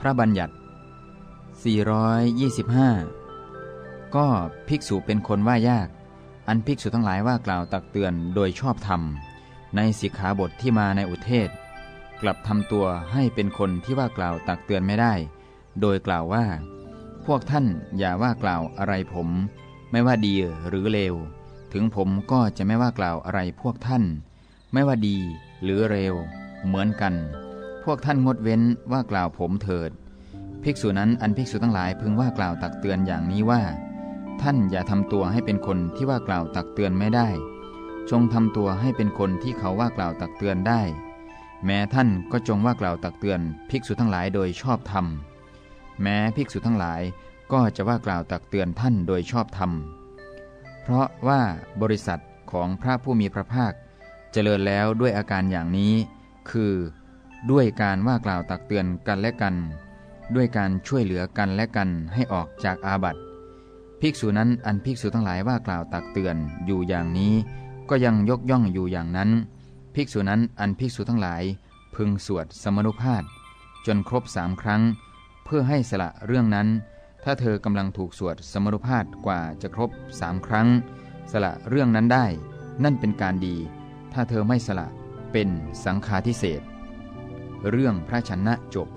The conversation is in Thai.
พระบัญญัติ 425 ก็ภิกษุเป็นคนว่ายาก อันภิกษุทั้งหลายว่ากล่าวตักเตือนโดยชอบธรรม ในสิกขาบทที่มาในอุเทศ กลับทำตัวให้เป็นคนที่ว่ากล่าวตักเตือนไม่ได้ โดยกล่าวว่า พวกท่านอย่าว่ากล่าวอะไรผม ไม่ว่าดีหรือเลว ถึงผมก็จะไม่ว่ากล่าวอะไรพวกท่าน ไม่ว่าดีหรือเร็ว เหมือนกัน วกท่านงดเว้นว่ากล่าวผมเถิด ภิกษุนั้นอันภิกษุทั้งหลายพึงว่ากล่าวตักเตือนอย่างนี้ว่า ท่านอย่าทำตัวให้เป็นคนที่ว่ากล่าวตักเตือนไม่ได้ จงทำตัวให้เป็นคนที่เขาว่ากล่าวตักเตือนได้ แม้ท่านก็จงว่ากล่าวตักเตือนภิกษุทั้งหลายโดยชอบธรรม แม้ภิกษุทั้งหลายก็จะว่ากล่าวตักเตือนท่านโดยชอบธรรม เพราะว่าบริษัทของพระผู้มีพระภาค เจริญแล้วด้วยอาการอย่างนี้ คือ ด้วยการว่ากล่าวตักเตือนกันและกัน ด้วยการช่วยเหลือกันและกันให้ออกจากอาบัติภิกษุนั้นอันภิกษุทั้งหลายว่ากล่าวตักเตือนอยู่อย่างนี้ ก็ยังยกย่องอยู่อย่างนั้น ภิกษุนั้นอันภิกษุทั้งหลาย พึงสวดสมนุภาพจนครบสามครั้ง เพื่อให้สละเรื่องนั้น ถ้าเธอกำลังถูกสวดสมนุภาพกว่าจะครบสามครั้ง สละเรื่องนั้นได้ นั่นเป็นการดี ถ้าเธอไม่สละเป็นสังฆาทิเศษ เรื่องพระชนะจบ